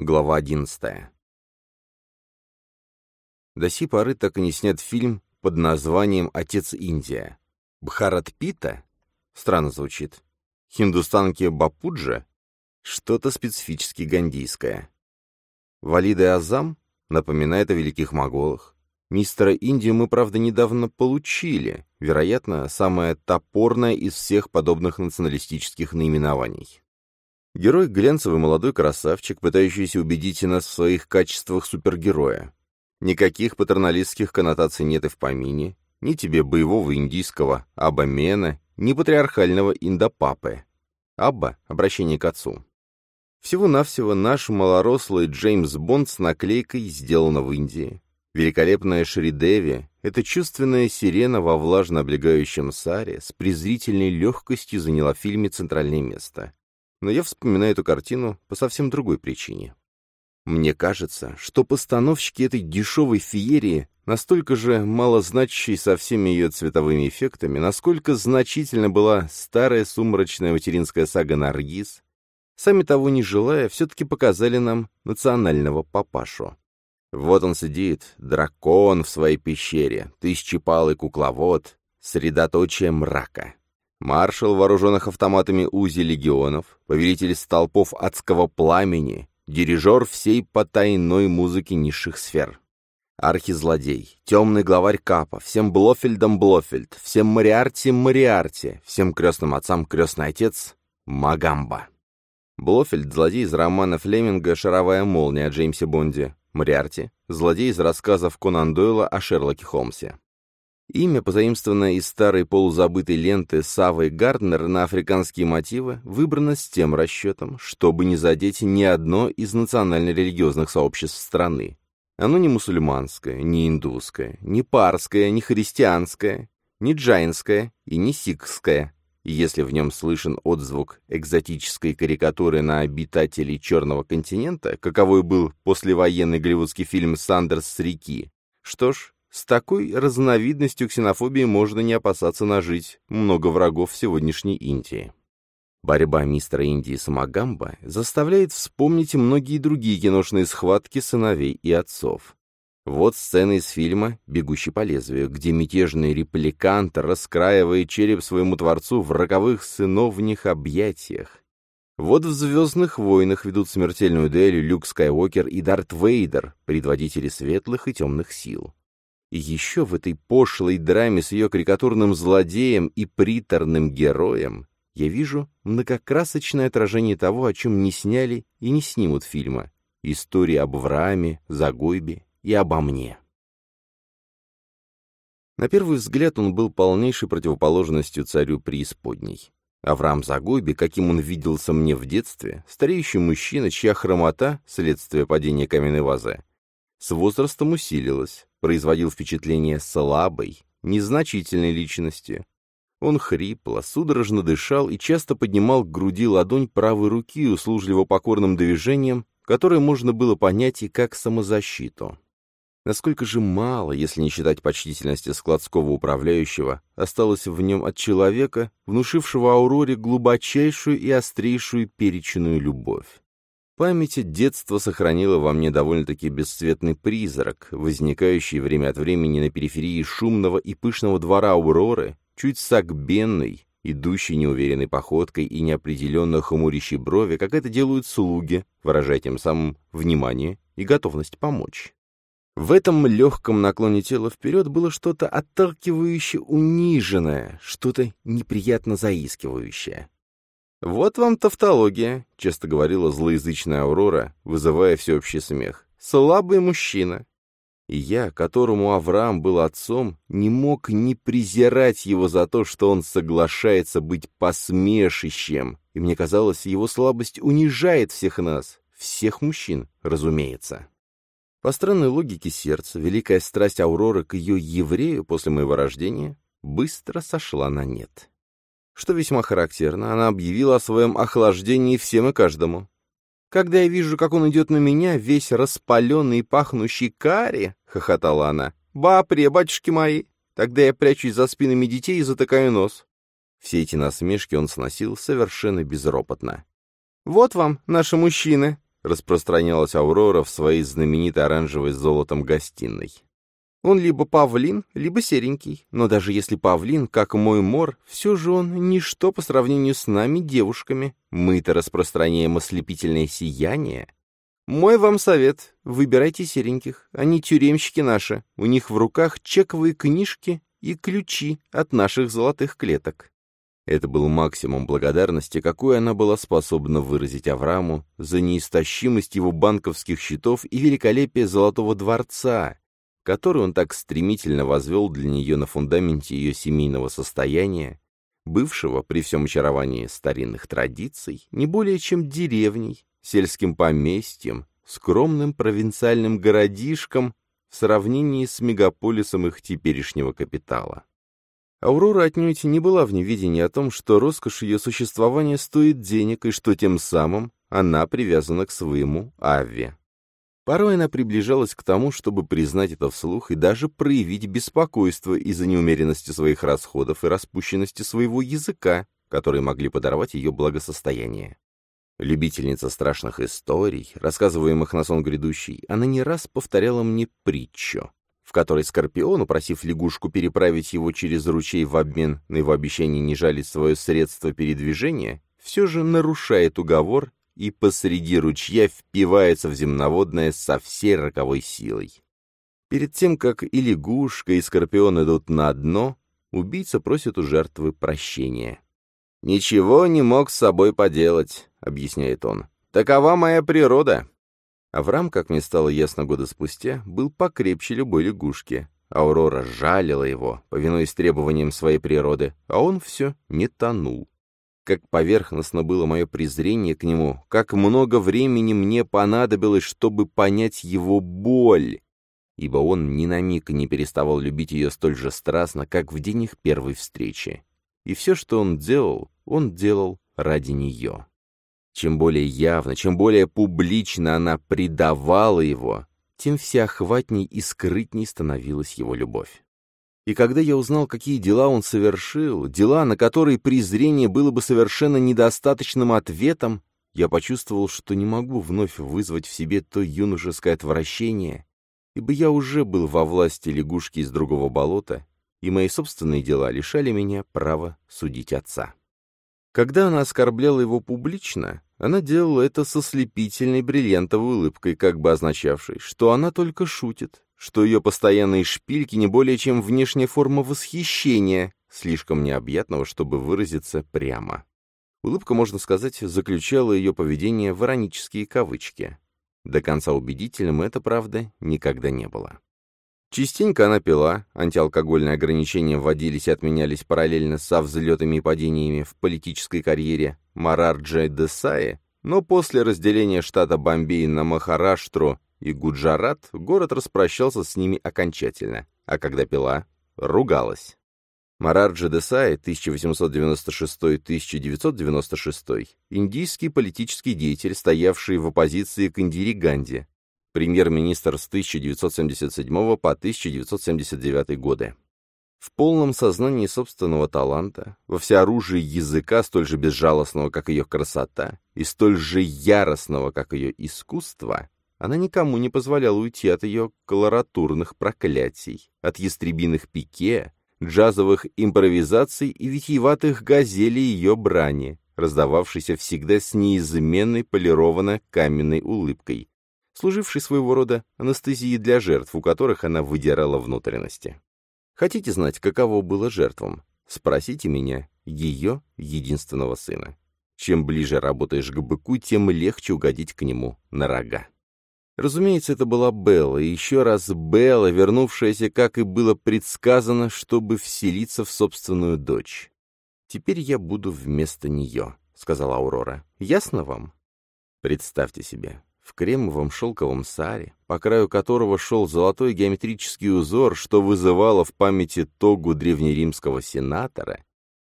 Глава одиннадцатая. До сей поры так и не снят фильм под названием «Отец Индия». Бхарат Пита? Странно звучит. Хиндустанки Бапуджа? Что-то специфически гандийское. Валида Азам напоминает о великих моголах. Мистера Индию мы, правда, недавно получили, вероятно, самое топорное из всех подобных националистических наименований. Герой — глянцевый молодой красавчик, пытающийся убедить нас в своих качествах супергероя. Никаких патерналистских коннотаций нет и в помине, ни тебе боевого индийского Абамена, ни патриархального индопапы. Абба — обращение к отцу. Всего-навсего наш малорослый Джеймс Бонд с наклейкой «Сделано в Индии». Великолепная Шридеви — это чувственная сирена во влажно облегающем саре с презрительной легкостью заняла в фильме центральное место. Но я вспоминаю эту картину по совсем другой причине. Мне кажется, что постановщики этой дешевой феерии настолько же малозначащей со всеми ее цветовыми эффектами, насколько значительно была старая сумрачная материнская сага «Наргиз», сами того не желая, все-таки показали нам национального папашу. Вот он сидит, дракон в своей пещере, тысячепалый кукловод, средоточие мрака. Маршал вооруженных автоматами УЗИ легионов, повелитель столпов адского пламени, дирижер всей потайной музыки низших сфер. Архизлодей, темный главарь Капа, всем Блофельдам Блофельд, всем Мариарти Мариарти, всем крестным отцам крестный отец Магамба. Блофельд — злодей из романа Флеминга «Шаровая молния» о Джеймсе Бонде, Мариарти — злодей из рассказов Конан Дойла о Шерлоке Холмсе. Имя, позаимствованное из старой полузабытой ленты Савы Гарднер на африканские мотивы, выбрано с тем расчетом, чтобы не задеть ни одно из национально-религиозных сообществ страны. Оно не мусульманское, не индусское, не парское, не христианское, не джайнское и не сикхское, и если в нем слышен отзвук экзотической карикатуры на обитателей Черного континента, каковой был послевоенный голливудский фильм «Сандерс с реки», что ж, с такой разновидностью ксенофобии можно не опасаться нажить много врагов в сегодняшней Индии. Борьба мистера Индии с Амагамбо заставляет вспомнить многие другие киношные схватки сыновей и отцов. Вот сцена из фильма «Бегущий по лезвию», где мятежный репликант раскраивает череп своему творцу в роковых сыновних объятиях. Вот в «Звездных войнах» ведут смертельную дуэль Люк Скайуокер и Дарт Вейдер, предводители светлых и темных сил. И еще в этой пошлой драме с ее карикатурным злодеем и приторным героем я вижу многокрасочное отражение того, о чем не сняли и не снимут фильма. Истории об Аврааме, Загойбе и обо мне. На первый взгляд он был полнейшей противоположностью царю преисподней. Авраам Загойби, каким он виделся мне в детстве, стареющий мужчина, чья хромота, следствие падения каменной вазы, с возрастом усилилась, производил впечатление слабой, незначительной личности. Он хрипло, судорожно дышал и часто поднимал к груди ладонь правой руки услужливо покорным движением, которое можно было понять и как самозащиту. Насколько же мало, если не считать почтительности складского управляющего, осталось в нем от человека, внушившего Ауроре глубочайшую и острейшую перечную любовь. Память детства сохранила во мне довольно-таки бесцветный призрак, возникающий время от времени на периферии шумного и пышного двора Ауроры, чуть сагбенный, идущий неуверенной походкой и неопределенно хмурящий брови, как это делают слуги, выражая тем самым внимание и готовность помочь. В этом легком наклоне тела вперед было что-то отталкивающе униженное, что-то неприятно заискивающее. «Вот вам тавтология», — часто говорила злоязычная Аурора, вызывая всеобщий смех. «Слабый мужчина». И я, которому Авраам был отцом, не мог не презирать его за то, что он соглашается быть посмешищем, и мне казалось, его слабость унижает всех нас, всех мужчин, разумеется. По странной логике сердца, великая страсть Ауроры к ее еврею после моего рождения быстро сошла на нет. Что весьма характерно, она объявила о своем охлаждении всем и каждому. «Когда я вижу, как он идет на меня, весь распаленный и пахнущий карри», — хохотала она, — «бапре, батюшки мои!» Тогда я прячусь за спинами детей и затыкаю нос. Все эти насмешки он сносил совершенно безропотно. «Вот вам, наши мужчины!» распространялась Аурора в своей знаменитой оранжевой с золотом гостиной. Он либо павлин, либо серенький, но даже если павлин, как мой мор, все же он ничто по сравнению с нами, девушками. Мы-то распространяем ослепительное сияние. Мой вам совет — выбирайте сереньких, они тюремщики наши, у них в руках чековые книжки и ключи от наших золотых клеток. Это был максимум благодарности, какую она была способна выразить Аврааму за неистощимость его банковских счетов и великолепие Золотого дворца, который он так стремительно возвел для нее на фундаменте ее семейного состояния, бывшего, при всем очаровании старинных традиций, не более чем деревней, сельским поместьем, скромным провинциальным городишком в сравнении с мегаполисом их теперешнего капитала. Аурора отнюдь не была в неведении о том, что роскошь ее существования стоит денег и что тем самым она привязана к своему Авве. Порой она приближалась к тому, чтобы признать это вслух и даже проявить беспокойство из-за неумеренности своих расходов и распущенности своего языка, которые могли подорвать ее благосостояние. Любительница страшных историй, рассказываемых на сон грядущий, она не раз повторяла мне притчу в которой Скорпион, упросив лягушку переправить его через ручей в обмен на его обещание не жалить свое средство передвижения, все же нарушает уговор и посреди ручья впивается в земноводное со всей роковой силой. Перед тем, как и лягушка, и Скорпион идут на дно, убийца просит у жертвы прощения. «Ничего не мог с собой поделать», — объясняет он. «Такова моя природа. Авраам, как мне стало ясно года спустя, был покрепче любой лягушки. Аурора жалила его, повинуясь требованиям своей природы, а он все не тонул. Как поверхностно было мое презрение к нему, как много времени мне понадобилось, чтобы понять его боль, ибо он ни на миг не переставал любить ее столь же страстно, как в день их первой встречи. И все, что он делал, он делал ради нее. Чем более явно, чем более публично она предавала его, тем всеохватней и скрытней становилась его любовь. И когда я узнал, какие дела он совершил, дела, на которые презрение было бы совершенно недостаточным ответом, я почувствовал, что не могу вновь вызвать в себе то юношеское отвращение, ибо я уже был во власти лягушки из другого болота, и мои собственные дела лишали меня права судить отца. Когда она оскорбляла его публично, она делала это со слепительной бриллиантовой улыбкой, как бы означавшей, что она только шутит, что ее постоянные шпильки не более чем внешняя форма восхищения, слишком необъятного, чтобы выразиться прямо. Улыбка, можно сказать, заключала ее поведение в иронические кавычки. До конца убедительным это, правда, никогда не было. Частенько она пила, антиалкогольные ограничения вводились и отменялись параллельно со взлетами и падениями в политической карьере Марарджа Десаи, но после разделения штата Бомбей на Махараштру и Гуджарат город распрощался с ними окончательно, а когда пила, ругалась. Марарджи Десай, 1896-1996, индийский политический деятель, стоявший в оппозиции к Индире Ганди, премьер-министр с 1977 по 1979 годы. В полном сознании собственного таланта, во всеоружии языка, столь же безжалостного, как ее красота, и столь же яростного, как ее искусство, она никому не позволяла уйти от ее колоратурных проклятий, от ястребиных пике, джазовых импровизаций и витиеватых газелей ее брани, раздававшейся всегда с неизменной полированно каменной улыбкой, служивший своего рода анестезией для жертв, у которых она выдирала внутренности. Хотите знать, каково было жертвам? Спросите меня, ее единственного сына. Чем ближе работаешь к быку, тем легче угодить к нему на рога. Разумеется, это была Белла, и еще раз Белла, вернувшаяся, как и было предсказано, чтобы вселиться в собственную дочь. «Теперь я буду вместо нее», — сказала Аурора. «Ясно вам?» Представьте себе, в кремовом шелковом саре, по краю которого шел золотой геометрический узор, что вызывало в памяти тогу древнеримского сенатора,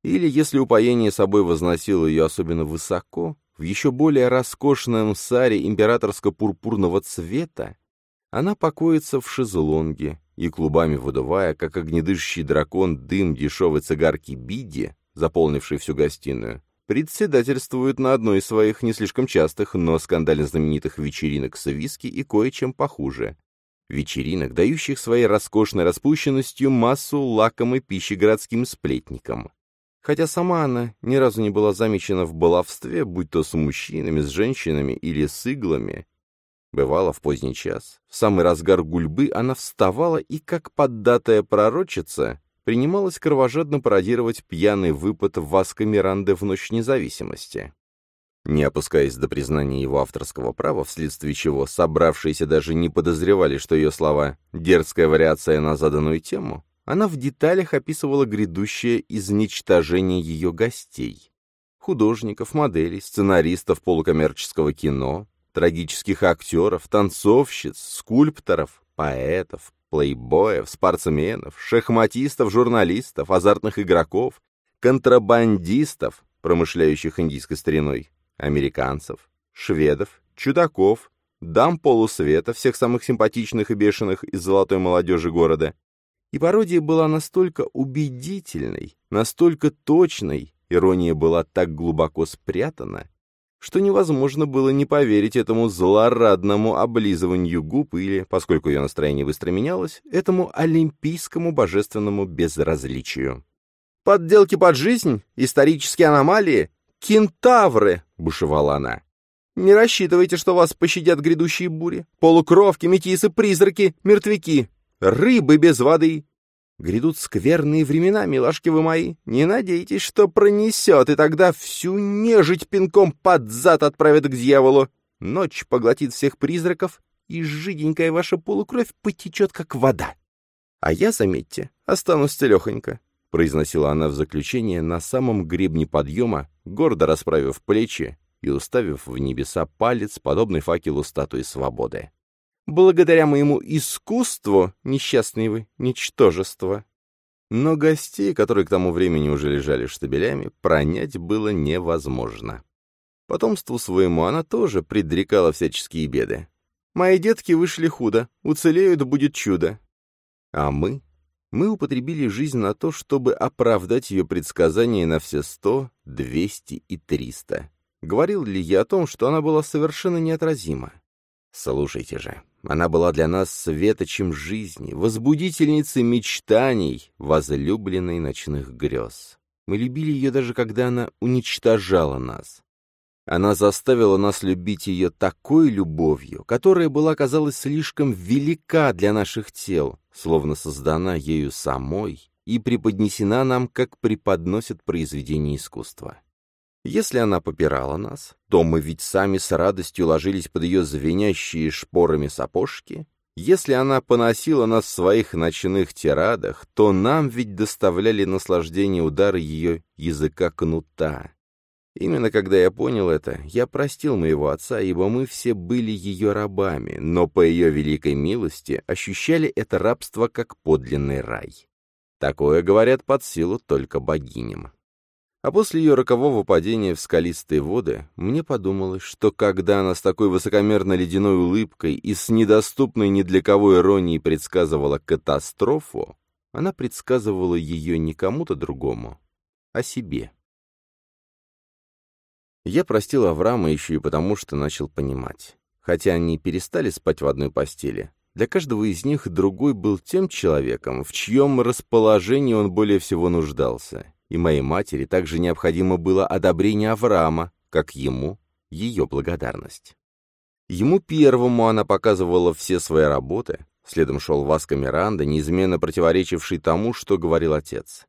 или, если упоение собой возносило ее особенно высоко, в еще более роскошном саре императорско-пурпурного цвета, она покоится в шезлонге и, клубами выдувая, как огнедышащий дракон, дым дешевой цигарки Биди, заполнивший всю гостиную, председательствует на одной из своих не слишком частых, но скандально знаменитых вечеринок с виски и кое-чем похуже. Вечеринок, дающих своей роскошной распущенностью массу лакомой пищи городским сплетникам. Хотя сама она ни разу не была замечена в баловстве, будь то с мужчинами, с женщинами или с иглами. Бывало, в поздний час, в самый разгар гульбы, она вставала и, как поддатая пророчица, принималась кровожадно пародировать пьяный выпад Васка Миранды в Ночь Независимости. Не опускаясь до признания его авторского права, вследствие чего собравшиеся даже не подозревали, что ее слова «дерзкая вариация на заданную тему», она в деталях описывала грядущее изничтожение ее гостей. Художников, моделей, сценаристов полукоммерческого кино, трагических актеров, танцовщиц, скульпторов, поэтов, плейбоев, спортсменов, шахматистов, журналистов, азартных игроков, контрабандистов, промышляющих индийской стариной, американцев, шведов, чудаков, дам полусвета, всех самых симпатичных и бешеных из золотой молодежи города. И пародия была настолько убедительной, настолько точной, ирония была так глубоко спрятана, что невозможно было не поверить этому злорадному облизыванию губ или, поскольку ее настроение быстро менялось, этому олимпийскому божественному безразличию. «Подделки под жизнь? Исторические аномалии? Кентавры!» — бушевала она. «Не рассчитывайте, что вас пощадят грядущие бури. Полукровки, метисы, призраки, мертвяки. Рыбы без воды. Грядут скверные времена, милашки вы мои. Не надейтесь, что пронесет, и тогда всю нежить пинком под зад отправят к дьяволу. Ночь поглотит всех призраков, и жиденькая ваша полукровь потечет, как вода. А я, заметьте, останусь целехонько, — произносила она в заключение на самом гребне подъема, гордо расправив плечи и уставив в небеса палец, подобный факелу статуи свободы. Благодаря моему искусству, несчастные вы, ничтожество. Но гостей, которые к тому времени уже лежали штабелями, пронять было невозможно. Потомству своему она тоже предрекала всяческие беды. «Мои детки вышли худо, уцелеют, будет чудо». А мы? Мы употребили жизнь на то, чтобы оправдать ее предсказания на все сто, двести и триста. Говорил ли я о том, что она была совершенно неотразима? Слушайте же, она была для нас светочем жизни, возбудительницей мечтаний, возлюбленной ночных грез. Мы любили ее даже когда она уничтожала нас. Она заставила нас любить ее такой любовью, которая была, казалось, слишком велика для наших тел, словно создана ею самой и преподнесена нам, как преподносят произведения искусства. Если она попирала нас, то мы ведь сами с радостью ложились под ее звенящие шпорами сапожки. Если она поносила нас в своих ночных тирадах, то нам ведь доставляли наслаждение удары ее языка кнута. Именно когда я понял это, я простил моего отца, ибо мы все были ее рабами, но по ее великой милости ощущали это рабство как подлинный рай. Такое, говорят, под силу только богиням. А после ее рокового падения в скалистые воды, мне подумалось, что когда она с такой высокомерно-ледяной улыбкой и с недоступной ни для кого иронией предсказывала катастрофу, она предсказывала ее не кому-то другому, а себе. Я простил Авраама еще и потому, что начал понимать. Хотя они перестали спать в одной постели, для каждого из них другой был тем человеком, в чьем расположении он более всего нуждался, и моей матери также необходимо было одобрение Авраама, как ему ее благодарность. Ему первому она показывала все свои работы, следом шел Васко Миранда, неизменно противоречивший тому, что говорил отец.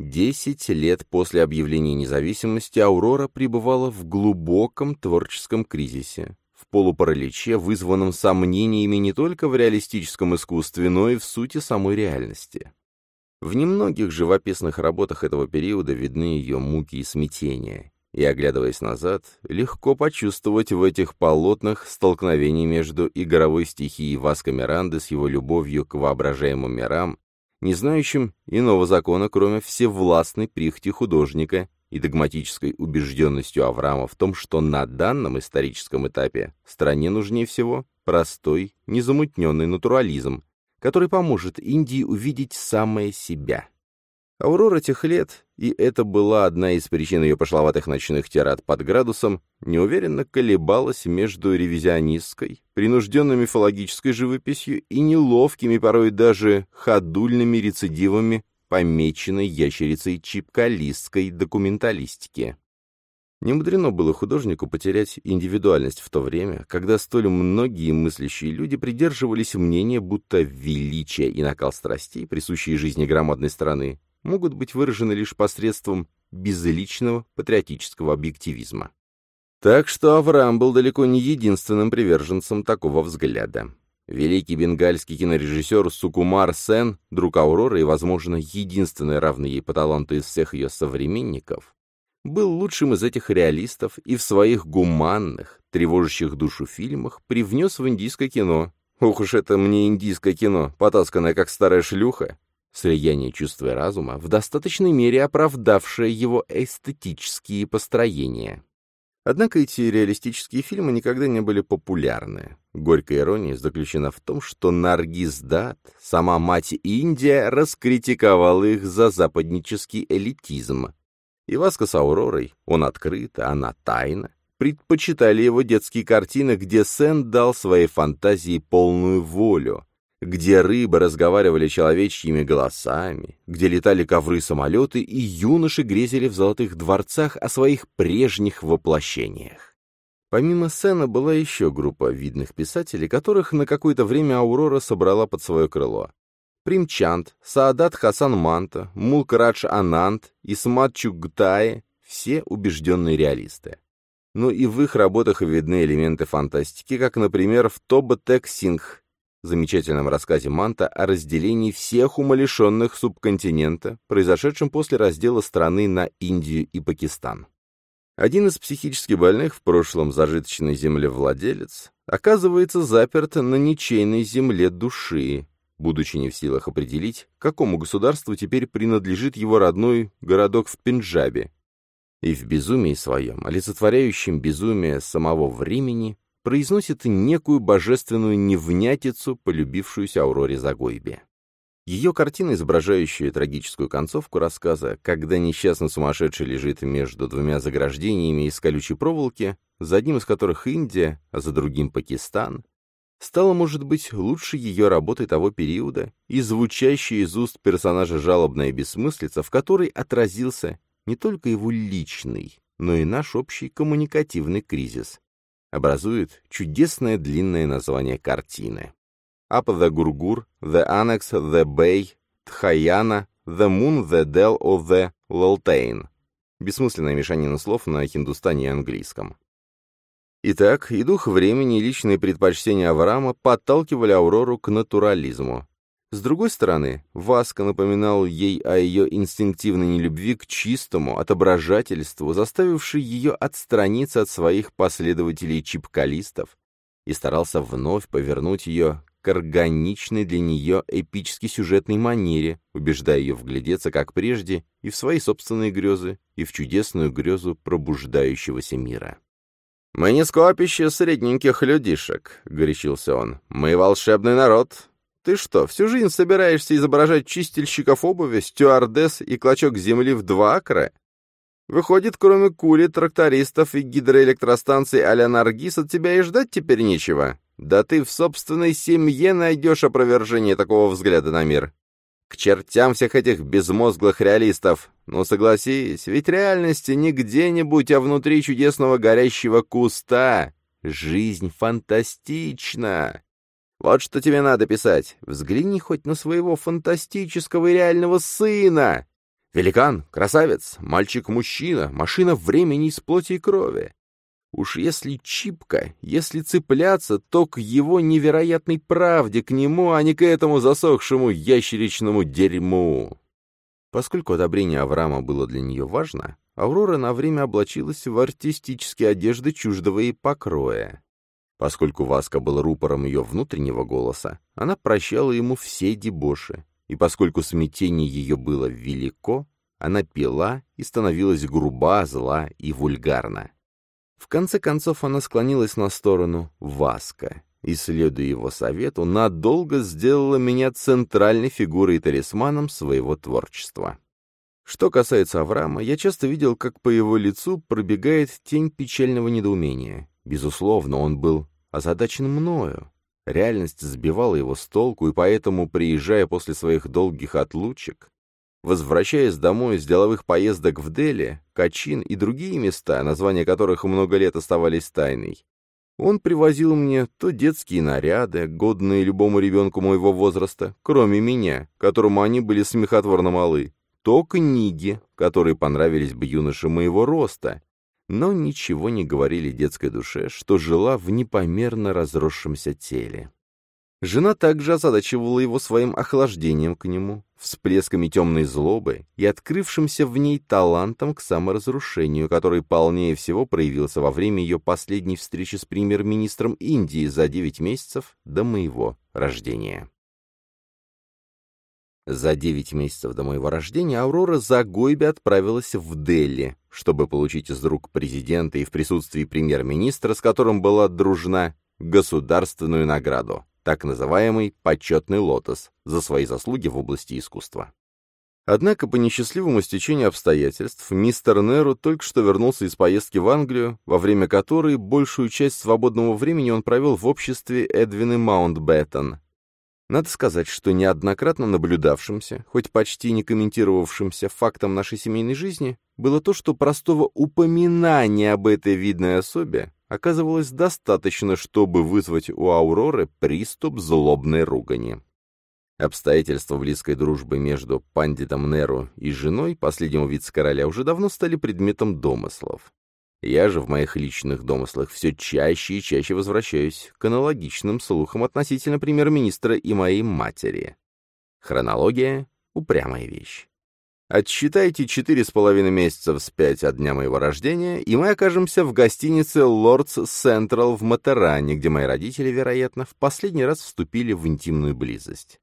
Десять лет после объявления независимости Аурора пребывала в глубоком творческом кризисе, в полупараличе, вызванном сомнениями не только в реалистическом искусстве, но и в сути самой реальности. В немногих живописных работах этого периода видны ее муки и смятения, и, оглядываясь назад, легко почувствовать в этих полотнах столкновение между игровой стихией Васка Миранды с его любовью к воображаемым мирам, не знающим иного закона, кроме всевластной прихоти художника и догматической убежденностью Авраама в том, что на данном историческом этапе стране нужнее всего простой, незамутненный натурализм, который поможет Индии увидеть самое себя. Аурора тех лет, и это была одна из причин ее пошловатых ночных тират под градусом, неуверенно колебалась между ревизионистской, принужденной мифологической живописью и неловкими, порой даже ходульными рецидивами, помеченной ящерицей чипкалистской документалистики. Не мудрено было художнику потерять индивидуальность в то время, когда столь многие мыслящие люди придерживались мнения, будто величие и накал страстей, присущие жизни громадной страны, могут быть выражены лишь посредством безличного патриотического объективизма. Так что Авраам был далеко не единственным приверженцем такого взгляда. Великий бенгальский кинорежиссер Сукумар Сен, друг Ауроры и, возможно, единственный равный ей по таланту из всех ее современников, был лучшим из этих реалистов и в своих гуманных, тревожащих душу фильмах привнес в индийское кино. Ох уж это мне индийское кино, потасканное как старая шлюха. Слияние чувства и разума, в достаточной мере оправдавшее его эстетические построения. Однако эти реалистические фильмы никогда не были популярны. Горькая ирония заключена в том, что Наргиз Дат, сама мать Индия, раскритиковала их за западнический элитизм, и Васка с Ауророй, он открыто, она тайна, предпочитали его детские картины, где Сен дал своей фантазии полную волю, где рыбы разговаривали человечьими голосами, где летали ковры-самолеты, и юноши грезили в золотых дворцах о своих прежних воплощениях. Помимо Сена была еще группа видных писателей, которых на какое-то время Аурора собрала под свое крыло. Примчанд, Саадат Хасан Манта, Мулкарадж Ананд, Исмат Чугтае — все убежденные реалисты. Но и в их работах видны элементы фантастики, как, например, в Тоба Тек Сингх, замечательном рассказе Манта о разделении всех умалишенных субконтинента, произошедшем после раздела страны на Индию и Пакистан. Один из психически больных, в прошлом зажиточный землевладелец, оказывается заперт на ничейной земле души, будучи не в силах определить, какому государству теперь принадлежит его родной городок в Пенджабе, и в безумии своем, олицетворяющем безумие самого времени, произносит некую божественную невнятицу, полюбившуюся Ауроре Загойбе. Ее картина, изображающая трагическую концовку рассказа, когда несчастно сумасшедший лежит между двумя заграждениями из колючей проволоки, за одним из которых Индия, а за другим Пакистан, стала, может быть, лучше ее работы того периода и звучащая из уст персонажа жалобная бессмыслица, в которой отразился не только его личный, но и наш общий коммуникативный кризис, образует чудесное длинное название картины. Up the Gurgur, The Annex, The Bay, Тхаяна, The Moon, The Dell of the Loltain. Бессмысленная мешанина слов на хиндустане и английском. Итак, и дух времени, и личные предпочтения Авраама подталкивали Аурору к натурализму. С другой стороны, Васка напоминал ей о ее инстинктивной нелюбви к чистому отображательству, заставившей ее отстраниться от своих последователей-чипкалистов, и старался вновь повернуть ее к органичной для нее эпически сюжетной манере, убеждая ее вглядеться, как прежде, и в свои собственные грезы, и в чудесную грезу пробуждающегося мира. «Мы не скопище средненьких людишек», — горячился он. «Мы волшебный народ. Ты что, всю жизнь собираешься изображать чистильщиков обуви, стюардесс и клочок земли в два акра? Выходит, кроме кури, трактористов и гидроэлектростанций а-ля Наргиз от тебя и ждать теперь нечего. Да ты в собственной семье найдешь опровержение такого взгляда на мир. К чертям всех этих безмозглых реалистов. Ну, согласись, ведь реальности не где-нибудь, а внутри чудесного горящего куста. Жизнь фантастична. Вот что тебе надо писать. Взгляни хоть на своего фантастического и реального сына. Великан, красавец, мальчик-мужчина, машина времени из плоти и крови. Уж если чипка, если цепляться, то к его невероятной правде, к нему, а не к этому засохшему ящеричному дерьму. Поскольку одобрение Авраама было для нее важно, Аврора на время облачилась в артистические одежды чуждого и покроя. Поскольку Васка был рупором ее внутреннего голоса, она прощала ему все дебоши, и поскольку смятение ее было велико, она пила и становилась груба, зла и вульгарна. В конце концов она склонилась на сторону Васка и, следуя его совету, надолго сделала меня центральной фигурой и талисманом своего творчества. Что касается Авраама, я часто видел, как по его лицу пробегает тень печального недоумения. Безусловно, он был озадачен мною. Реальность сбивала его с толку, и поэтому, приезжая после своих долгих отлучек, возвращаясь домой с деловых поездок в Дели, Качин и другие места, названия которых много лет оставались тайной, он привозил мне то детские наряды, годные любому ребенку моего возраста, кроме меня, которому они были смехотворно малы, то книги, которые понравились бы юноше моего роста, но ничего не говорили детской душе, что жила в непомерно разросшемся теле. Жена также озадачивала его своим охлаждением к нему, всплесками темной злобы и открывшимся в ней талантом к саморазрушению, который полнее всего проявился во время ее последней встречи с премьер-министром Индии за девять месяцев до моего рождения. За девять месяцев до моего рождения Аурора Загойби отправилась в Дели, чтобы получить из рук президента и в присутствии премьер-министра, с которым была дружна, государственную награду, так называемый «почетный лотос», за свои заслуги в области искусства. Однако, по несчастливому стечению обстоятельств, мистер Неру только что вернулся из поездки в Англию, во время которой большую часть свободного времени он провел в обществе Эдвины Маунтбеттон, надо сказать, что неоднократно наблюдавшимся, хоть почти не комментировавшимся фактом нашей семейной жизни, было то, что простого упоминания об этой видной особе оказывалось достаточно, чтобы вызвать у Ауроры приступ злобной ругани. Обстоятельства близкой дружбы между пандитом Неру и женой последнего вице-короля уже давно стали предметом домыслов. Я же в моих личных домыслах все чаще и чаще возвращаюсь к аналогичным слухам относительно премьер-министра и моей матери. Хронология — упрямая вещь. Отсчитайте четыре с половиной месяца вспять от дня моего рождения, и мы окажемся в гостинице «Лордс Централ» в Матеране, где мои родители, вероятно, в последний раз вступили в интимную близость.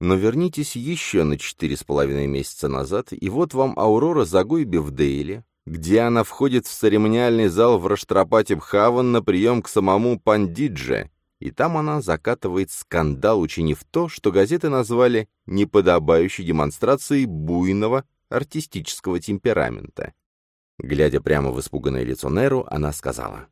Но вернитесь еще на четыре с половиной месяца назад, и вот вам Аурора Загойби в Дейле, где она входит в церемониальный зал в Раштропате Бхаван на прием к самому Пандидже, и там она закатывает скандал, учинив то, что газеты назвали неподобающей демонстрацией буйного артистического темперамента. Глядя прямо в испуганное лицо Неру, она сказала,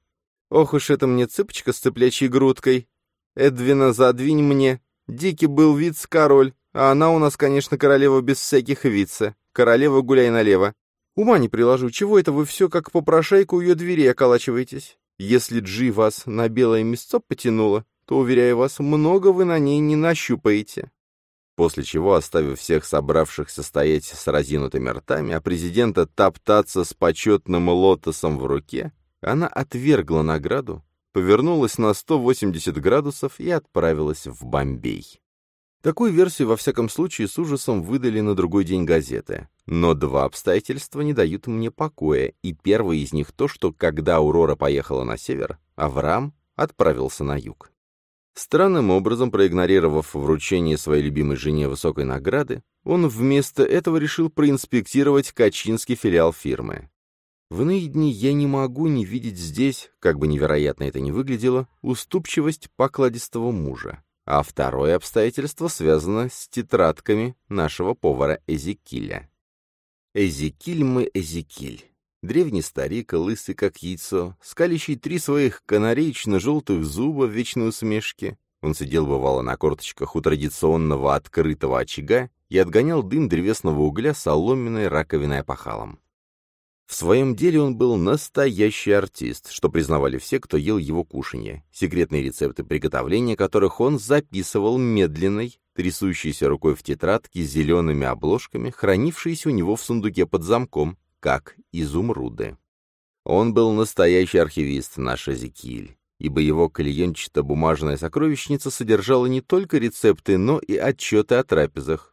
«Ох уж это мне цыпочка с цыплячьей грудкой! Эдвина, задвинь мне! Дикий был виц-король, а она у нас, конечно, королева без всяких вице. Королева гуляй налево. Ума не приложу, чего это вы все как попрошайку у ее двери околачиваетесь? Если Джи вас на белое мясцо потянуло, то, уверяю вас, много вы на ней не нащупаете. После чего, оставив всех собравшихся стоять с разинутыми ртами, а президента топтаться с почетным лотосом в руке, она отвергла награду, повернулась на 180 градусов и отправилась в Бомбей. Такую версию, во всяком случае, с ужасом выдали на другой день газеты. Но два обстоятельства не дают мне покоя, и первое из них то, что когда Аурора поехала на север, Авраам отправился на юг. Странным образом, проигнорировав вручение своей любимой жене высокой награды, он вместо этого решил проинспектировать качинский филиал фирмы. В иные дни я не могу не видеть здесь, как бы невероятно это ни выглядело, уступчивость покладистого мужа. А второе обстоятельство связано с тетрадками нашего повара Эзекиля. Эзекиль мы Эзекиль. Древний старик, лысый как яйцо, скалящий три своих канареечно-желтых зуба в вечной усмешке. Он сидел, бывало, на корточках у традиционного открытого очага и отгонял дым древесного угля соломенной раковиной опахалом. В своем деле он был настоящий артист, что признавали все, кто ел его кушанье, секретные рецепты приготовления которых он записывал медленной, трясущейся рукой в тетрадке с зелеными обложками, хранившейся у него в сундуке под замком, как изумруды. Он был настоящий архивист, наш Эзекиль, ибо его клиентчато-бумажная сокровищница содержала не только рецепты, но и отчеты о трапезах,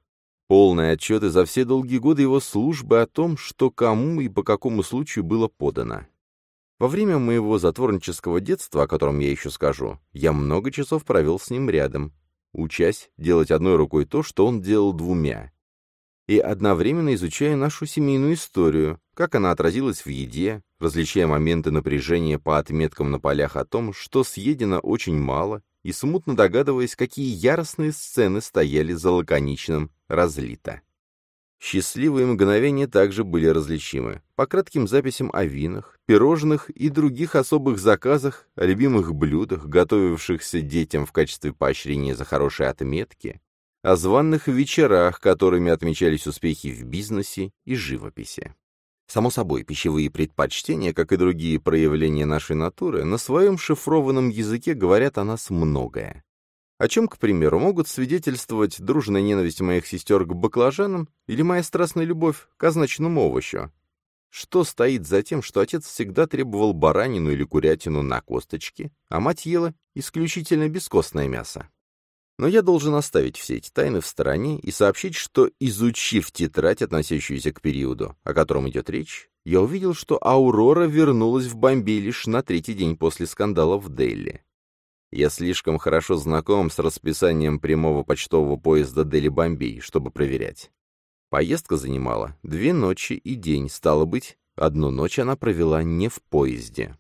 Полные отчеты за все долгие годы его службы о том, что кому и по какому случаю было подано. Во время моего затворнического детства, о котором я еще скажу, я много часов провел с ним рядом, учась делать одной рукой то, что он делал двумя, и одновременно изучая нашу семейную историю, как она отразилась в еде, различая моменты напряжения по отметкам на полях о том, что съедено очень мало, и смутно догадываясь, какие яростные сцены стояли за лаконичным «разлито». Счастливые мгновения также были различимы. По кратким записям о винах, пирожных и других особых заказах, о любимых блюдах, готовившихся детям в качестве поощрения за хорошие отметки, о званных вечерах, которыми отмечались успехи в бизнесе и живописи. Само собой, пищевые предпочтения, как и другие проявления нашей натуры, на своем шифрованном языке говорят о нас многое. О чем, к примеру, могут свидетельствовать дружная ненависть моих сестер к баклажанам или моя страстная любовь к означенному овощу? Что стоит за тем, что отец всегда требовал баранину или курятину на косточке, а мать ела исключительно бескостное мясо? Но я должен оставить все эти тайны в стороне и сообщить, что, изучив тетрадь, относящуюся к периоду, о котором идет речь, я увидел, что Аурора вернулась в Бомбей лишь на третий день после скандала в Дели. Я слишком хорошо знаком с расписанием прямого почтового поезда Дели-Бомбей, чтобы проверять. Поездка занимала две ночи и день, стало быть, одну ночь она провела не в поезде.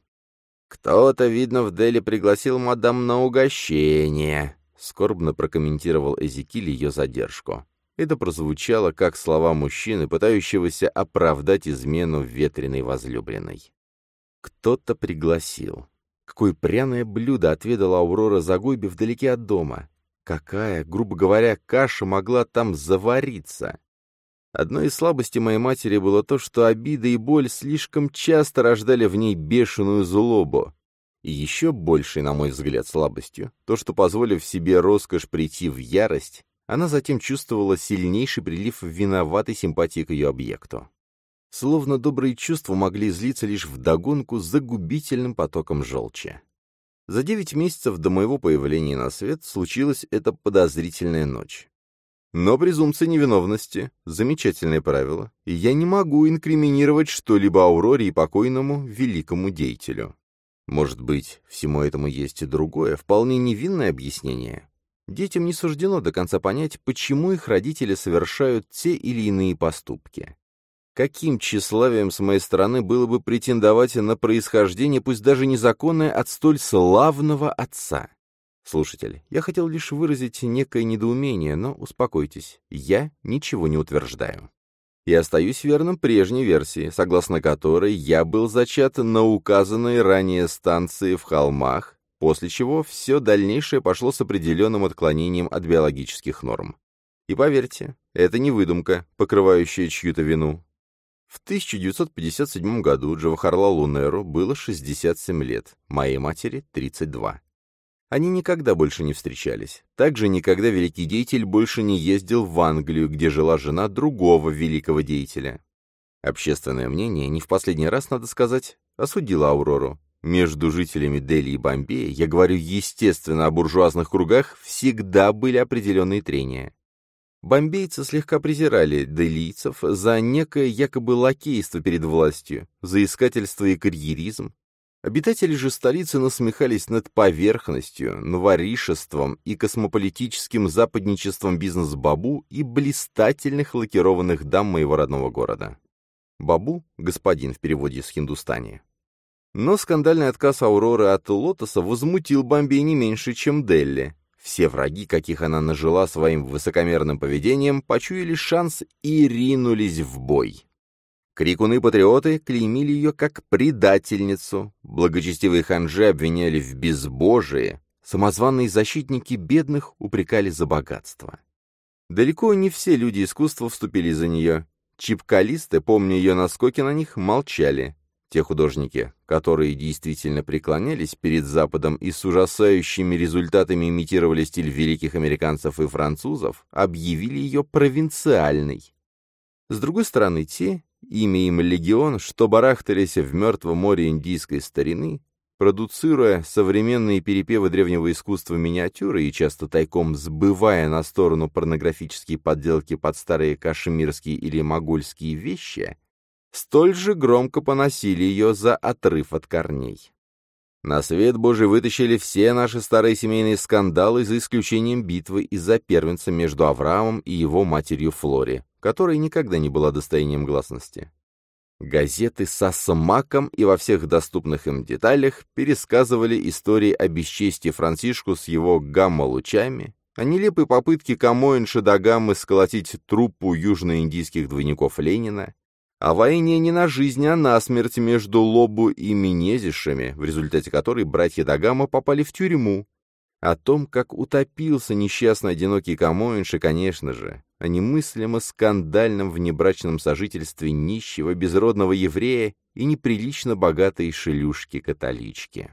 «Кто-то, видно, в Дели пригласил мадам на угощение», — скорбно прокомментировал Эзекиль ее задержку. Это прозвучало как слова мужчины, пытающегося оправдать измену ветреной возлюбленной. «Кто-то пригласил». Какое пряное блюдо отведала Аурора Загойби вдалеке от дома. Какая, грубо говоря, каша могла там завариться? Одной из слабостей моей матери было то, что обида и боль слишком часто рождали в ней бешеную злобу. И еще большей, на мой взгляд, слабостью, то, что, позволив себе роскошь прийти в ярость, она затем чувствовала сильнейший прилив виноватой симпатии к ее объекту. Словно добрые чувства могли злиться лишь вдогонку с загубительным потоком желчи. За девять месяцев до моего появления на свет случилась эта подозрительная ночь. Но презумпция невиновности — замечательное правило, и я не могу инкриминировать что-либо Ауроре и покойному великому деятелю. Может быть, всему этому есть и другое, вполне невинное объяснение. Детям не суждено до конца понять, почему их родители совершают те или иные поступки. Каким тщеславием с моей стороны было бы претендовать на происхождение, пусть даже незаконное, от столь славного отца? Слушатель, я хотел лишь выразить некое недоумение, но успокойтесь, я ничего не утверждаю и остаюсь верным прежней версии, согласно которой я был зачат на указанной ранее станции в холмах, после чего все дальнейшее пошло с определенным отклонением от биологических норм. И поверьте, это не выдумка, покрывающая чью-то вину. В 1957 году Джавахарлалу Неру было 67 лет, моей матери — 32. Они никогда больше не встречались. Также никогда великий деятель больше не ездил в Англию, где жила жена другого великого деятеля. Общественное мнение, не в последний раз, надо сказать, осудило Аурору. Между жителями Дели и Бомбея, я говорю естественно о буржуазных кругах, всегда были определенные трения. Бомбейцы слегка презирали делийцев за некое якобы лакейство перед властью, за искательство и карьеризм, Обитатели же столицы насмехались над поверхностью, новоришеством и космополитическим западничеством бизнес-бабу и блистательных лакированных дам моего родного города. Бабу — господин в переводе с хиндустани. Но скандальный отказ Ауроры от Лотоса возмутил Бомбей не меньше, чем Делли. Все враги, каких она нажила своим высокомерным поведением, почуяли шанс и ринулись в бой. Крикуны-патриоты клеймили ее как предательницу, благочестивые ханжи обвиняли в безбожии, самозванные защитники бедных упрекали за богатство. Далеко не все люди искусства вступили за нее. Чипкалисты, помня ее наскоки на них, молчали. Те художники, которые действительно преклонялись перед Западом и с ужасающими результатами имитировали стиль великих американцев и французов, объявили ее провинциальной. С другой стороны, те, имя им легион, что барахтались в мертвом море индийской старины, продуцируя современные перепевы древнего искусства миниатюры и часто тайком сбывая на сторону порнографические подделки под старые кашемирские или могольские вещи, столь же громко поносили ее за отрыв от корней. На свет Божий вытащили все наши старые семейные скандалы, за исключением битвы из-за первенца между Авраамом и его матерью Флори, которая никогда не была достоянием гласности. Газеты со смаком и во всех доступных им деталях пересказывали истории о бесчестии Францишку с его гамма-лучами, о нелепой попытке Камоэн Шадагамы сколотить труппу южноиндийских двойников Ленина, о войне не на жизнь, а на смерть между Лобу и Менезишами, в результате которой братья Дагама попали в тюрьму, о том, как утопился несчастный одинокий Камоинши, конечно же, о немыслимо скандальном внебрачном сожительстве нищего безродного еврея и неприлично богатой шелюшки-католички.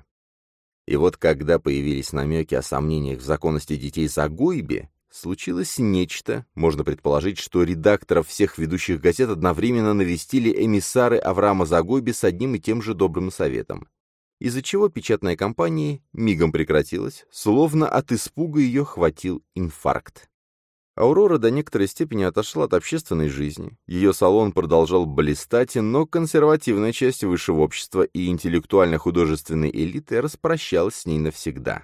И вот когда появились намеки о сомнениях в законности детей Загойби, случилось нечто, можно предположить, что редакторов всех ведущих газет одновременно навестили эмиссары Авраама Загойби с одним и тем же добрым советом из-за чего печатная компания мигом прекратилась, словно от испуга ее хватил инфаркт. Аурора до некоторой степени отошла от общественной жизни. Ее салон продолжал блистать, но консервативная часть высшего общества и интеллектуально-художественной элиты распрощалась с ней навсегда.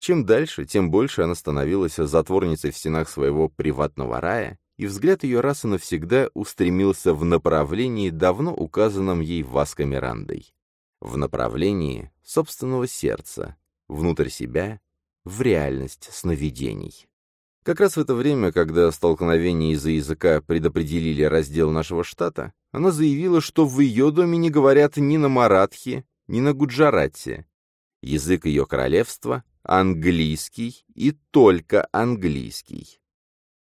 Чем дальше, тем больше она становилась затворницей в стенах своего приватного рая, и взгляд ее раз и навсегда устремился в направлении, давно указанном ей Васко Мирандой в направлении собственного сердца, внутрь себя, в реальность сновидений. Как раз в это время, когда столкновение из-за языка предопределили раздел нашего штата, она заявила, что в ее доме не говорят ни на маратхе, ни на гуджарате. Язык ее королевства — английский и только английский.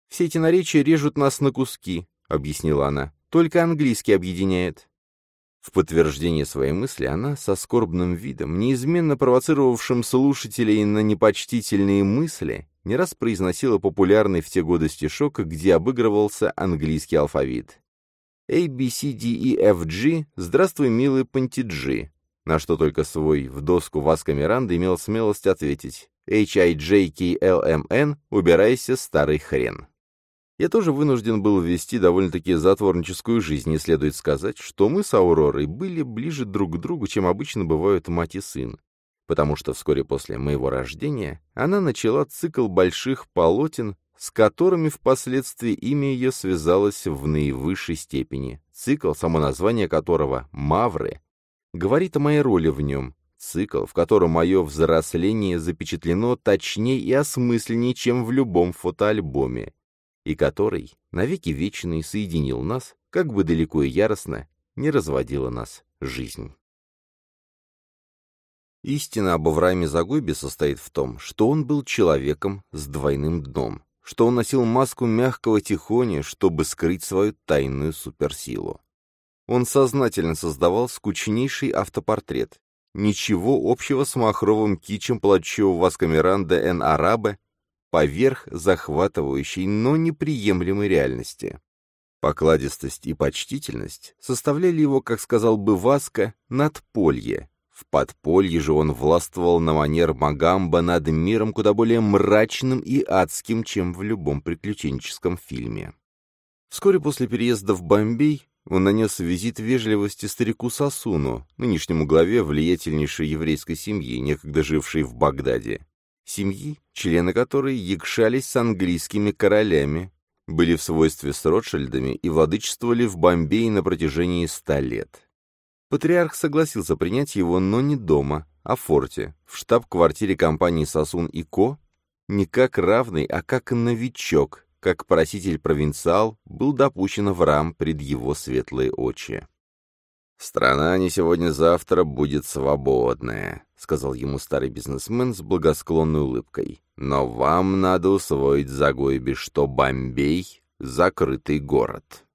«Все эти наречия режут нас на куски», — объяснила она. «Только английский объединяет». В подтверждение своей мысли она со скорбным видом, неизменно провоцировавшим слушателей на непочтительные мысли, не раз произносила популярный в те годы стишок, где обыгрывался английский алфавит. A, B, C, D, E, F, G, здравствуй, милый Пантиджи, на что только свой в доску Васка Миранда имел смелость ответить H, I, J, K, L, M, N, убирайся, старый хрен. Я тоже вынужден был вести довольно-таки затворническую жизнь, и следует сказать, что мы с Ауророй были ближе друг к другу, чем обычно бывают мать и сын, потому что вскоре после моего рождения она начала цикл больших полотен, с которыми впоследствии имя ее связалось в наивысшей степени, цикл, само название которого «Мавры», говорит о моей роли в нем, цикл, в котором мое взросление запечатлено точнее и осмысленнее, чем в любом фотоальбоме, и который навеки вечный соединил нас, как бы далеко и яростно не разводила нас жизнь. Истина об Аврааме Загойбе состоит в том, что он был человеком с двойным дном, что он носил маску мягкого тихоня, чтобы скрыть свою тайную суперсилу. Он сознательно создавал скучнейший автопортрет, ничего общего с махровым кичем плачевого Васкамиранда Эн Арабе поверх захватывающей, но неприемлемой реальности. Покладистость и почтительность составляли его, как сказал бы Васко, надполье. В подполье же он властвовал на манер Магамба над миром куда более мрачным и адским, чем в любом приключенческом фильме. Вскоре после переезда в Бомбей он нанес визит вежливости старику Сасуну, нынешнему главе влиятельнейшей еврейской семьи, некогда жившей в Багдаде семьи, члены которой якшались с английскими королями, были в свойстве с Ротшильдами и владычествовали в Бомбее на протяжении ста лет. Патриарх согласился принять его, но не дома, а в форте, в штаб-квартире компании «Сосун и Ко», не как равный, а как новичок, как проситель-провинциал, был допущен в рам пред его светлые очи. «Страна не сегодня-завтра будет свободная», — сказал ему старый бизнесмен с благосклонной улыбкой. «Но вам надо усвоить Загойби, что Бомбей — закрытый город».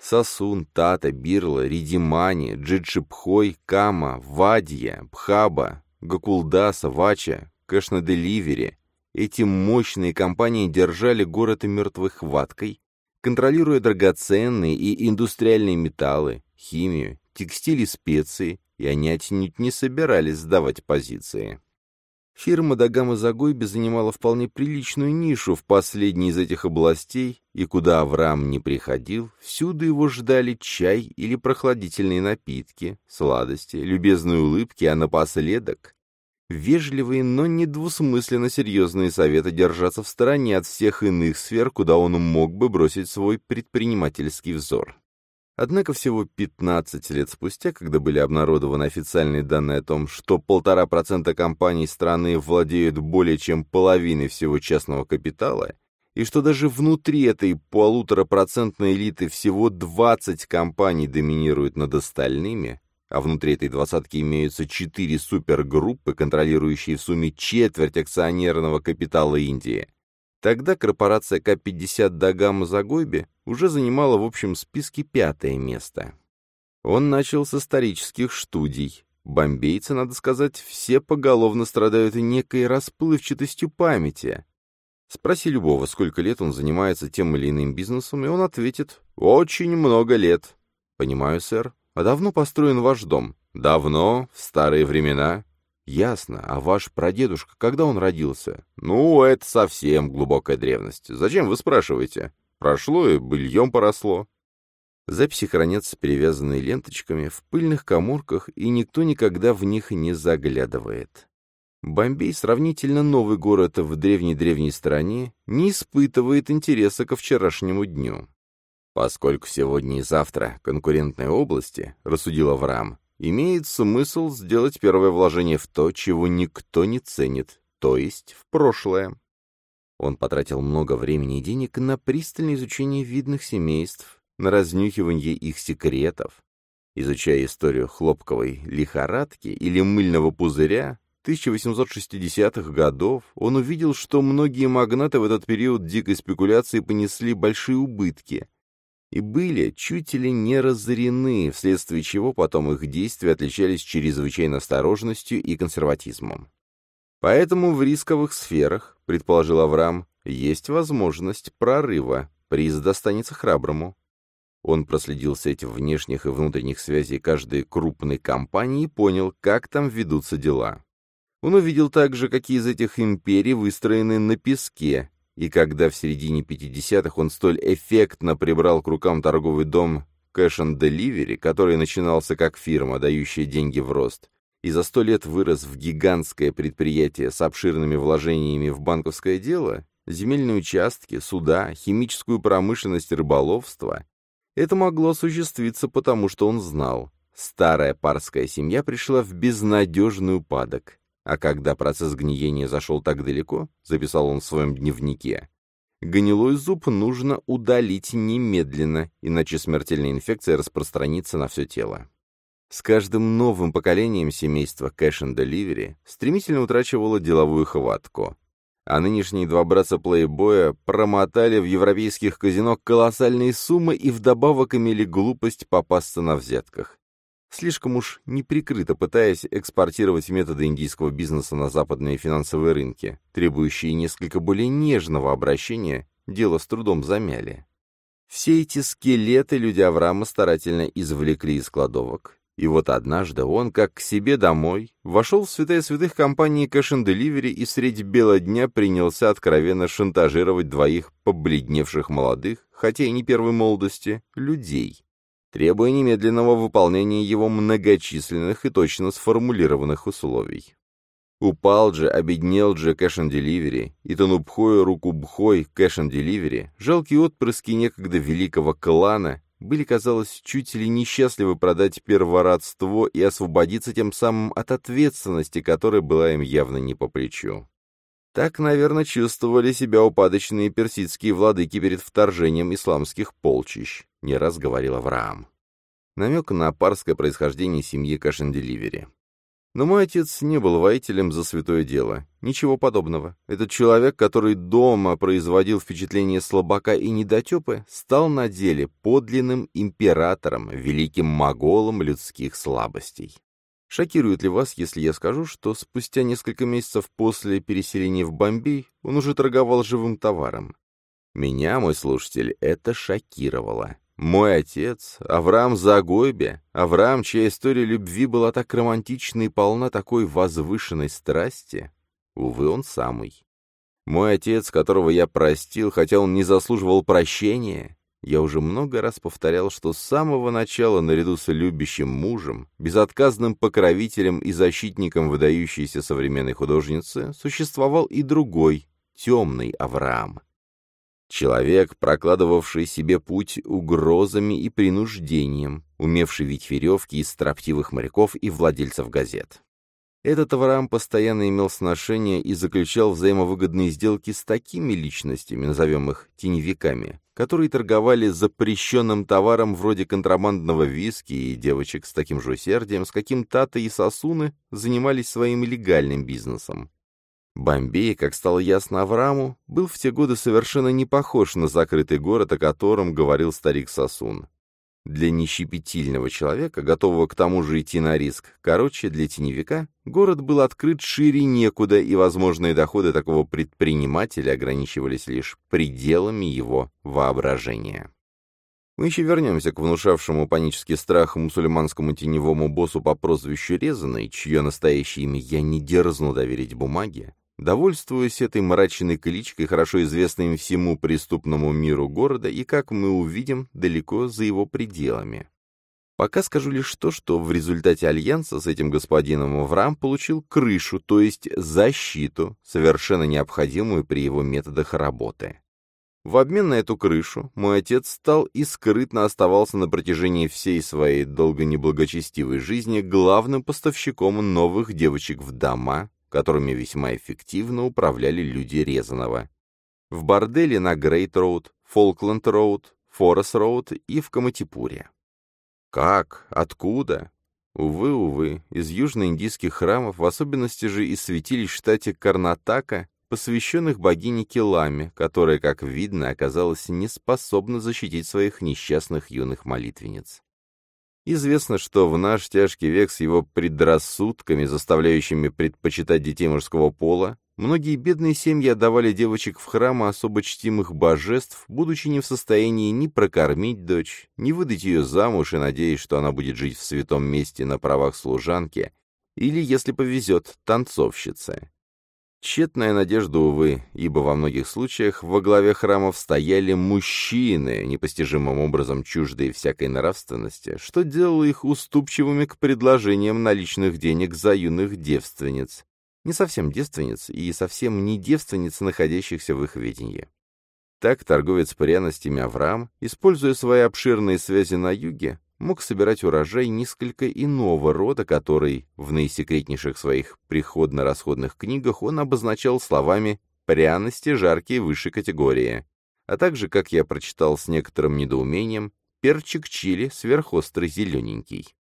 Сасун, Тата, Бирла, Ридимани, Джиджипхой, Кама, Вадья, Бхаба, Гакулдаса, Вача, Кэшна Деливери — эти мощные компании держали город мертвой хваткой, контролируя драгоценные и индустриальные металлы, химию, текстиль и специи, и они отнюдь не собирались сдавать позиции. Фирма Дагама Загойби занимала вполне приличную нишу в последней из этих областей, и куда Авраам не приходил, всюду его ждали чай или прохладительные напитки, сладости, любезные улыбки, а напоследок вежливые, но недвусмысленно серьезные советы держаться в стороне от всех иных сфер, куда он мог бы бросить свой предпринимательский взор. Однако всего 15 лет спустя, когда были обнародованы официальные данные о том, что полтора процента компаний страны владеют более чем половиной всего частного капитала, и что даже внутри этой полуторапроцентной элиты всего 20 компаний доминируют над остальными, а внутри этой двадцатки имеются четыре супергруппы, контролирующие в сумме четверть акционерного капитала Индии, Тогда корпорация К-50 Дагама Загойби уже занимала в общем списке пятое место. Он начал с исторических студий. Бомбейцы, надо сказать, все поголовно страдают некой расплывчатостью памяти. Спроси любого, сколько лет он занимается тем или иным бизнесом, и он ответит «Очень много лет». «Понимаю, сэр. А давно построен ваш дом?» «Давно, в старые времена. «Ясно. А ваш прадедушка, когда он родился?» «Ну, это совсем глубокая древность. Зачем вы спрашиваете? Прошло и быльем поросло». Записи хранятся перевязанные ленточками в пыльных коморках, и никто никогда в них не заглядывает. Бомбей, сравнительно новый город в древней-древней стране, не испытывает интереса ко вчерашнему дню. Поскольку сегодня и завтра конкурентные области, рассудил Авраам, имеет смысл сделать первое вложение в то, чего никто не ценит, то есть в прошлое. Он потратил много времени и денег на пристальное изучение видных семейств, на разнюхивание их секретов. Изучая историю хлопковой лихорадки или мыльного пузыря 1860-х годов, он увидел, что многие магнаты в этот период дикой спекуляции понесли большие убытки, и были чуть ли не разорены, вследствие чего потом их действия отличались чрезвычайной осторожностью и консерватизмом. Поэтому в рисковых сферах, предположил Авраам, есть возможность прорыва, приз достанется храброму. Он проследил сеть внешних и внутренних связей каждой крупной компании и понял, как там ведутся дела. Он увидел также, какие из этих империй выстроены на песке, и когда в середине 50-х он столь эффектно прибрал к рукам торговый дом Cash and Delivery, который начинался как фирма, дающая деньги в рост, и за сто лет вырос в гигантское предприятие с обширными вложениями в банковское дело, земельные участки, суда, химическую промышленность рыболовство, это могло осуществиться потому, что он знал. Старая парская семья пришла в безнадежный упадок. А когда процесс гниения зашел так далеко, записал он в своем дневнике, гнилой зуб нужно удалить немедленно, иначе смертельная инфекция распространится на все тело. С каждым новым поколением семейства Cash and Delivery стремительно утрачивало деловую хватку. А нынешние два братца-плейбоя промотали в европейских казино колоссальные суммы и вдобавок имели глупость попасться на взятках слишком уж неприкрыто пытаясь экспортировать методы индийского бизнеса на западные финансовые рынки, требующие несколько более нежного обращения, дело с трудом замяли. Все эти скелеты люди Авраама старательно извлекли из кладовок. И вот однажды он, как к себе домой, вошел в святая святых компании Cash Delivery и средь бела дня принялся откровенно шантажировать двоих побледневших молодых, хотя и не первой молодости, людей, требуя немедленного выполнения его многочисленных и точно сформулированных условий. Упал же, обеднел же Cash and Delivery, и Танубхой руку Бхой Cash and Delivery, жалкие отпрыски некогда великого клана, были, казалось, чуть ли несчастливы продать первородство и освободиться тем самым от ответственности, которая была им явно не по плечу. Так, наверное, чувствовали себя упадочные персидские владыки перед вторжением исламских полчищ, не раз говорил Авраам. Намек на парское происхождение семьи Кашенделивери. Но мой отец не был воителем за святое дело. Ничего подобного. Этот человек, который дома производил впечатление слабака и недотепы, стал на деле подлинным императором, великим моголом людских слабостей. Шокирует ли вас, если я скажу, что спустя несколько месяцев после переселения в Бомбей он уже торговал живым товаром? Меня, мой слушатель, это шокировало. Мой отец, Авраам Загойбе, Авраам, чья история любви была так романтична и полна такой возвышенной страсти, увы, он самый. Мой отец, которого я простил, хотя он не заслуживал прощения, я уже много раз повторял, что с самого начала, наряду с любящим мужем, безотказным покровителем и защитником выдающейся современной художницы, существовал и другой, темный Авраам. Человек, прокладывавший себе путь угрозами и принуждением, умевший вить веревки из строптивых моряков и владельцев газет. Этот Авраам постоянно имел сношения и заключал взаимовыгодные сделки с такими личностями, назовем их теневиками, которые торговали запрещенным товаром вроде контрабандного виски и девочек с таким же усердием, с каким Тата и Сосуны занимались своим легальным бизнесом. Бомбей, как стало ясно Аврааму, был в те годы совершенно не похож на закрытый город, о котором говорил старик Сосун. Для нещепетильного человека, готового к тому же идти на риск, короче, для теневика, город был открыт шире некуда, и возможные доходы такого предпринимателя ограничивались лишь пределами его воображения. Мы еще вернемся к внушавшему панический страх мусульманскому теневому боссу по прозвищу Резаной, чье настоящее имя я не дерзну доверить бумаге, Довольствуясь этой мрачной кличкой, хорошо известной всему преступному миру города и, как мы увидим, далеко за его пределами. Пока скажу лишь то, что в результате альянса с этим господином Авраам получил крышу, то есть защиту, совершенно необходимую при его методах работы. В обмен на эту крышу мой отец стал и скрытно оставался на протяжении всей своей долгой неблагочестивой жизни главным поставщиком новых девочек в дома, которыми весьма эффективно управляли люди Резанова. В борделе на Грейт-Роуд, Фолкленд-Роуд, Форес-Роуд и в Каматипуре. Как? Откуда? Увы, увы, из южноиндийских храмов, в особенности же из святилищ в штате Карнатака, посвященных богине Келаме, которая, как видно, оказалась неспособна защитить своих несчастных юных молитвенниц. Известно, что в наш тяжкий век с его предрассудками, заставляющими предпочитать детей мужского пола, многие бедные семьи отдавали девочек в храмы особо чтимых божеств, будучи не в состоянии ни прокормить дочь, ни выдать ее замуж и надеясь, что она будет жить в святом месте на правах служанки, или, если повезет, танцовщицы. Тщетная надежда, увы, ибо во многих случаях во главе храмов стояли мужчины, непостижимым образом чуждые всякой нравственности, что делало их уступчивыми к предложениям наличных денег за юных девственниц. Не совсем девственниц и совсем не девственниц, находящихся в их ведении. Так торговец пряностями Авраам, используя свои обширные связи на юге, мог собирать урожай несколько иного рода, который в наисекретнейших своих приходно-расходных книгах он обозначал словами «пряности жаркие высшей категории», а также, как я прочитал с некоторым недоумением, перчик чили сверхострый зелененький.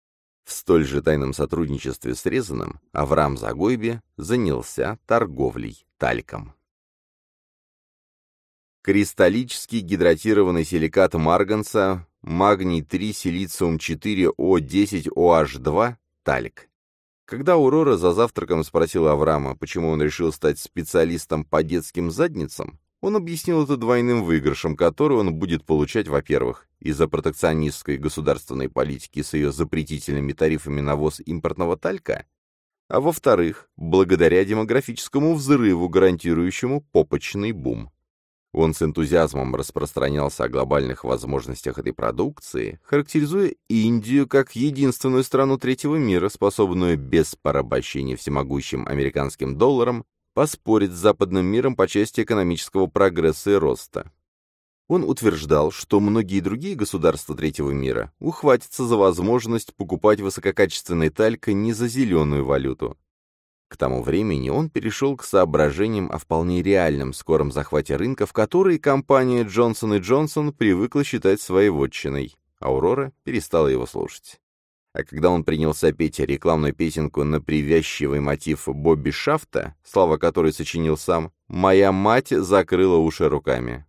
В столь же тайном сотрудничестве с Резаном Авраам Загойби занялся торговлей тальком. Кристаллический гидратированный силикат марганца магний-3, силициум-4, О10, OH2, Когда Аурора за завтраком спросила Авраама, почему он решил стать специалистом по детским задницам, он объяснил это двойным выигрышем, который он будет получать, во-первых, из-за протекционистской государственной политики с ее запретительными тарифами на ввоз импортного талька, а во-вторых, благодаря демографическому взрыву, гарантирующему попочный бум. Он с энтузиазмом распространялся о глобальных возможностях этой продукции, характеризуя Индию как единственную страну третьего мира, способную без порабощения всемогущим американским долларом поспорить с западным миром по части экономического прогресса и роста. Он утверждал, что многие другие государства третьего мира ухватятся за возможность покупать высококачественный тальк не за зеленую валюту, к тому времени он перешел к соображениям о вполне реальном скором захвате рынка, в который компания Джонсон и Джонсон привыкла считать своей вотчиной. Аурора перестала его слушать. А когда он принялся петь рекламную песенку на привязчивый мотив Бобби Шафта, слава которой сочинил сам, моя мать закрыла уши руками.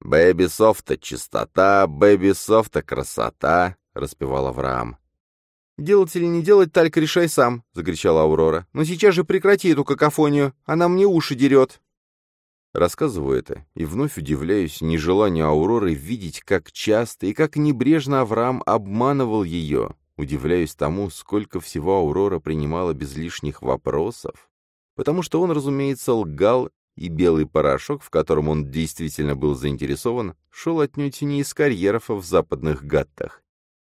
«Бэби Софта чистота, Бэби Софта красота», — распевал Авраам. «Делать или не делать, Талька, решай сам», — закричала Аурора. «Но сейчас же прекрати эту какофонию, она мне уши дерет». Рассказываю это, и вновь удивляюсь нежеланию Ауроры видеть, как часто и как небрежно Авраам обманывал ее. Удивляюсь тому, сколько всего Аурора принимала без лишних вопросов. Потому что он, разумеется, лгал, и белый порошок, в котором он действительно был заинтересован, шел отнюдь не из карьеров в западных гаттах.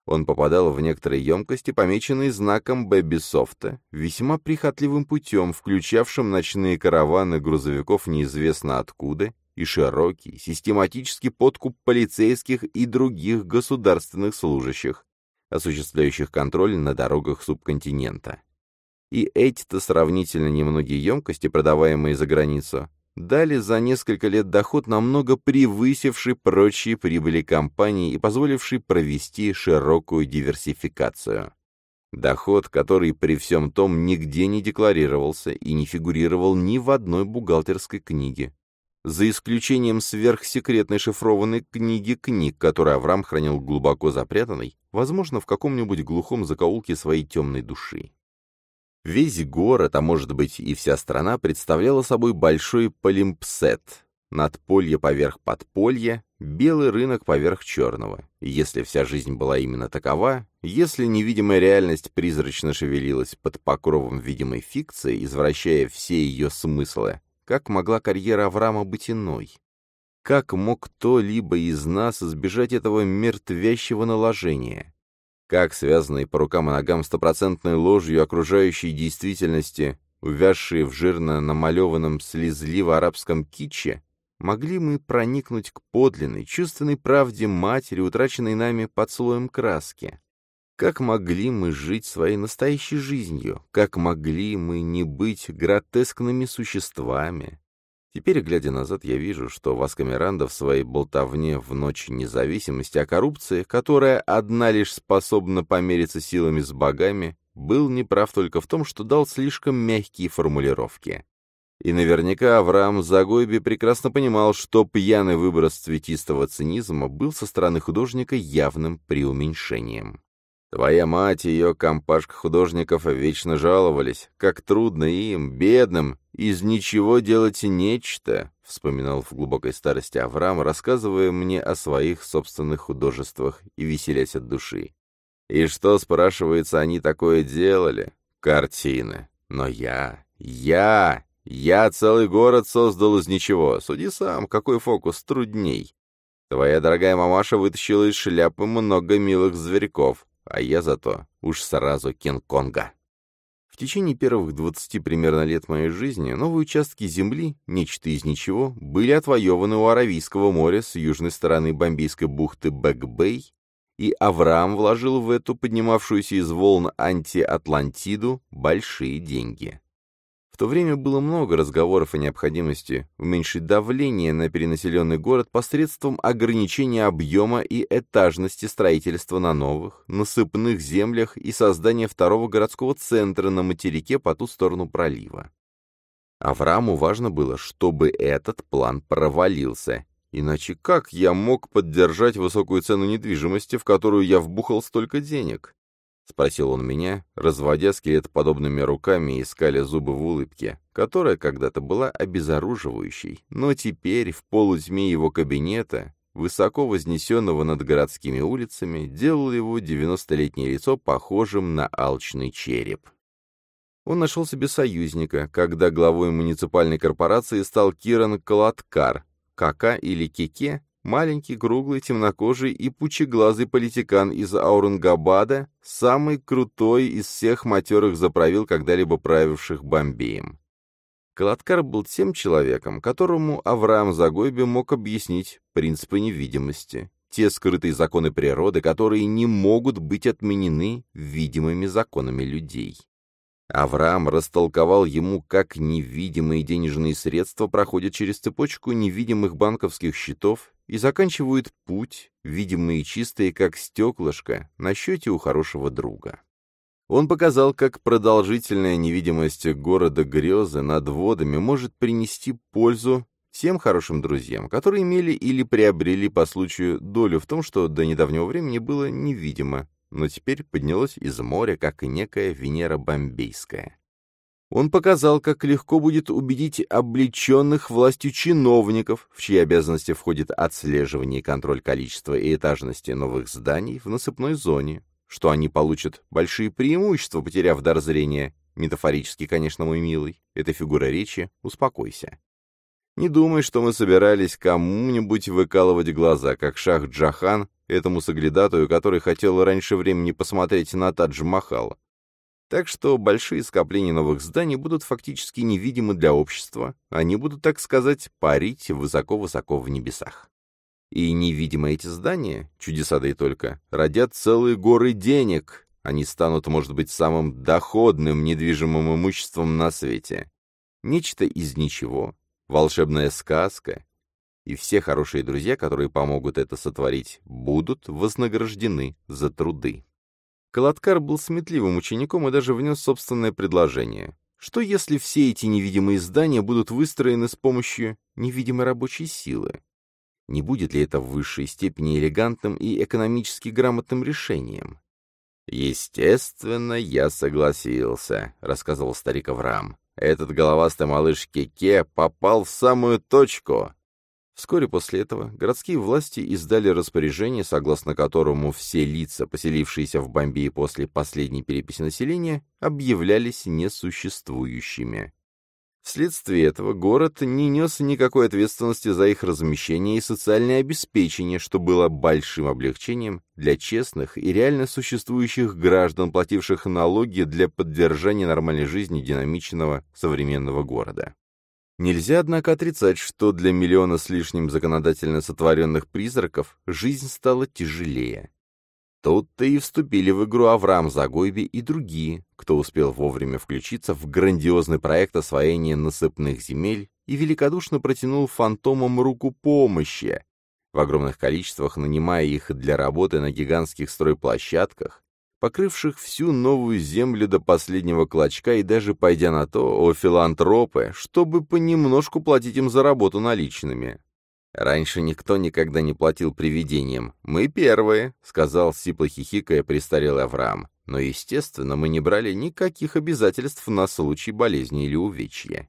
Он попадал в некоторые емкости, помеченные знаком Бэбби-софта, весьма прихотливым путем, включавшим ночные караваны грузовиков неизвестно откуда и широкий, систематический подкуп полицейских и других государственных служащих, осуществляющих контроль на дорогах субконтинента. И эти-то сравнительно немногие емкости, продаваемые за границу, дали за несколько лет доход, намного превысивший прочие прибыли компании и позволивший провести широкую диверсификацию. Доход, который при всем том нигде не декларировался и не фигурировал ни в одной бухгалтерской книге, за исключением сверхсекретной шифрованной книги книг, которую Авраам хранил глубоко запрятанной, возможно, в каком-нибудь глухом закоулке своей темной души. Весь город, а может быть и вся страна, представляла собой большой полимпсет, надполье поверх подполья, белый рынок поверх черного. если вся жизнь была именно такова, если невидимая реальность призрачно шевелилась под покровом видимой фикции, извращая все ее смыслы, как могла карьера Авраама быть иной? Как мог кто-либо из нас избежать этого мертвящего наложения? Как связанные по рукам и ногам стопроцентной ложью окружающей действительности, увязшие в жирно намалеванном слезливо-арабском китче, могли мы проникнуть к подлинной, чувственной правде матери, утраченной нами под слоем краски? Как могли мы жить своей настоящей жизнью? Как могли мы не быть гротескными существами? Теперь, глядя назад, я вижу, что Васко Миранда в своей болтовне в ночь независимости о коррупции, которая одна лишь способна помериться силами с богами, был неправ только в том, что дал слишком мягкие формулировки. И наверняка Авраам Загойби прекрасно понимал, что пьяный выброс цветистого цинизма был со стороны художника явным преуменьшением. Твоя мать и ее компашка художников вечно жаловались, как трудно им, бедным, из ничего делать нечто, — вспоминал в глубокой старости Авраам, рассказывая мне о своих собственных художествах и веселясь от души. И что, спрашивается, они такое делали? Картины. Но я, я, я целый город создал из ничего. Суди сам, какой фокус трудней. Твоя дорогая мамаша вытащила из шляпы много милых зверьков, а я зато уж сразу Кинг-Конга. В течение первых двадцати примерно лет моей жизни новые участки земли, нечто из ничего, были отвоеваны у Аравийского моря с южной стороны Бомбейской бухты Бэк-Бэй, и Авраам вложил в эту поднимавшуюся из волн антиатлантиду большие деньги. В то время было много разговоров о необходимости уменьшить давление на перенаселенный город посредством ограничения объема и этажности строительства на новых, насыпных землях и создания второго городского центра на материке по ту сторону пролива. Аврааму важно было, чтобы этот план провалился, иначе как я мог поддержать высокую цену недвижимости, в которую я вбухал столько денег? — спросил он меня, разводя скелетоподобными руками и искали зубы в улыбке, которая когда-то была обезоруживающей, но теперь в полутьме его кабинета, высоко вознесенного над городскими улицами, делал его девяностолетнее лицо похожим на алчный череп. Он нашел себе союзника, когда главой муниципальной корпорации стал Киран Калаткар, Кака или Кеке, маленький, круглый, темнокожий и пучеглазый политикан из Аурангабада, самый крутой из всех матерых заправил, когда-либо правивших Бомбеем. Калаткар был тем человеком, которому Авраам Загойби мог объяснить принципы невидимости, те скрытые законы природы, которые не могут быть отменены видимыми законами людей. Авраам растолковал ему, как невидимые денежные средства проходят через цепочку невидимых банковских счетов и заканчивают путь, видимые чистые, как стеклышко, на счете у хорошего друга. Он показал, как продолжительная невидимость города грезы над водами может принести пользу тем хорошим друзьям, которые имели или приобрели по случаю долю в том, что до недавнего времени было невидимо, но теперь поднялось из моря, как некая Венера Бомбейская. Он показал, как легко будет убедить облеченных властью чиновников, в чьи обязанности входит отслеживание и контроль количества и этажности новых зданий в насыпной зоне, что они получат большие преимущества, потеряв дар зрения. Метафорически, конечно, мой милый, это фигура речи, успокойся. Не думай, что мы собирались кому-нибудь выкалывать глаза, как шах Джахан, этому соглядатую, который хотел раньше времени посмотреть на Тадж-Махал. Так что большие скопления новых зданий будут фактически невидимы для общества, они будут, так сказать, парить высоко-высоко в небесах. И невидимо эти здания, чудеса да и только, родят целые горы денег, они станут, может быть, самым доходным недвижимым имуществом на свете. Нечто из ничего, волшебная сказка, и все хорошие друзья, которые помогут это сотворить, будут вознаграждены за труды. Колоткар был сметливым учеником и даже внес собственное предложение. Что если все эти невидимые здания будут выстроены с помощью невидимой рабочей силы? Не будет ли это в высшей степени элегантным и экономически грамотным решением? «Естественно, я согласился», — рассказывал старик Авраам. «Этот головастый малыш Кеке попал в самую точку. Вскоре после этого городские власти издали распоряжение, согласно которому все лица, поселившиеся в Бомбее после последней переписи населения, объявлялись несуществующими. Вследствие этого город не нес никакой ответственности за их размещение и социальное обеспечение, что было большим облегчением для честных и реально существующих граждан, плативших налоги для поддержания нормальной жизни динамичного современного города. Нельзя, однако, отрицать, что для миллиона с лишним законодательно сотворенных призраков жизнь стала тяжелее. Тут-то и вступили в игру Авраам Загойби и другие, кто успел вовремя включиться в грандиозный проект освоения насыпных земель и великодушно протянул фантомам руку помощи, в огромных количествах нанимая их для работы на гигантских стройплощадках, покрывших всю новую землю до последнего клочка и даже, пойдя на то, о филантропы, чтобы понемножку платить им за работу наличными. «Раньше никто никогда не платил привидениям. Мы первые», — сказал сипло хихикая престарелый Авраам. «Но, естественно, мы не брали никаких обязательств на случай болезни или увечья.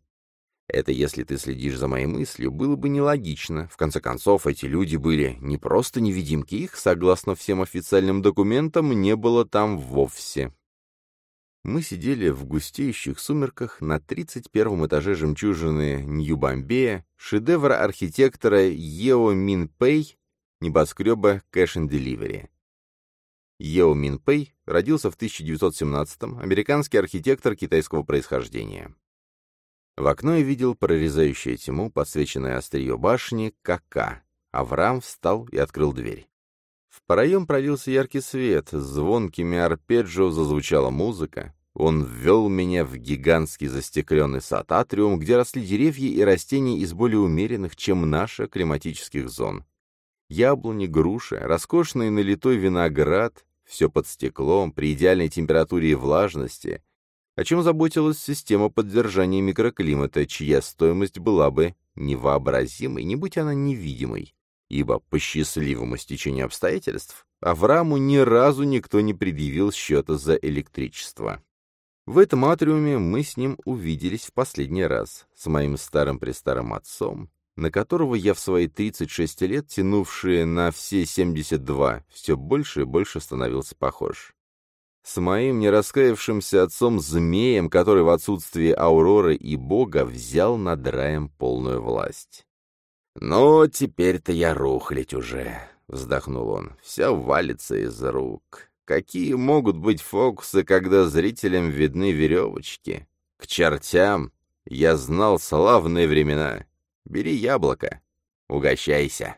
Это, если ты следишь за моей мыслью, было бы нелогично. В конце концов, эти люди были не просто невидимки, их, согласно всем официальным документам, не было там вовсе. Мы сидели в густеющих сумерках на 31 этаже жемчужины Нью-Бомбея, шедевра архитектора Ео Мин Пэй, небоскреба Cash and Delivery. Ео Мин Пэй родился в 1917-м, американский архитектор китайского происхождения. В окно я видел прорезающее тьму, подсвеченное острие башни, кака. Авраам встал и открыл дверь. В проем пролился яркий свет, звонкими арпеджио зазвучала музыка. Он ввел меня в гигантский застекленный сад атриум, где росли деревья и растения из более умеренных, чем наши, климатических зон. Яблони, груши, роскошный налитой виноград — все под стеклом, при идеальной температуре и влажности, о чем заботилась система поддержания микроклимата, чья стоимость была бы невообразимой, не будь она невидимой, ибо по счастливому стечению обстоятельств Аврааму ни разу никто не предъявил счета за электричество. В этом атриуме мы с ним увиделись в последний раз, с моим старым-престарым отцом, на которого я в свои 36 лет, тянувшие на все 72, все больше и больше становился похож с моим нераскаявшимся отцом-змеем, который в отсутствии Ауроры и Бога взял над раем полную власть. «Ну, теперь-то я рухлить уже», — вздохнул он. «Все валится из рук. Какие могут быть фокусы, когда зрителям видны веревочки? К чертям! Я знал славные времена. Бери яблоко. Угощайся».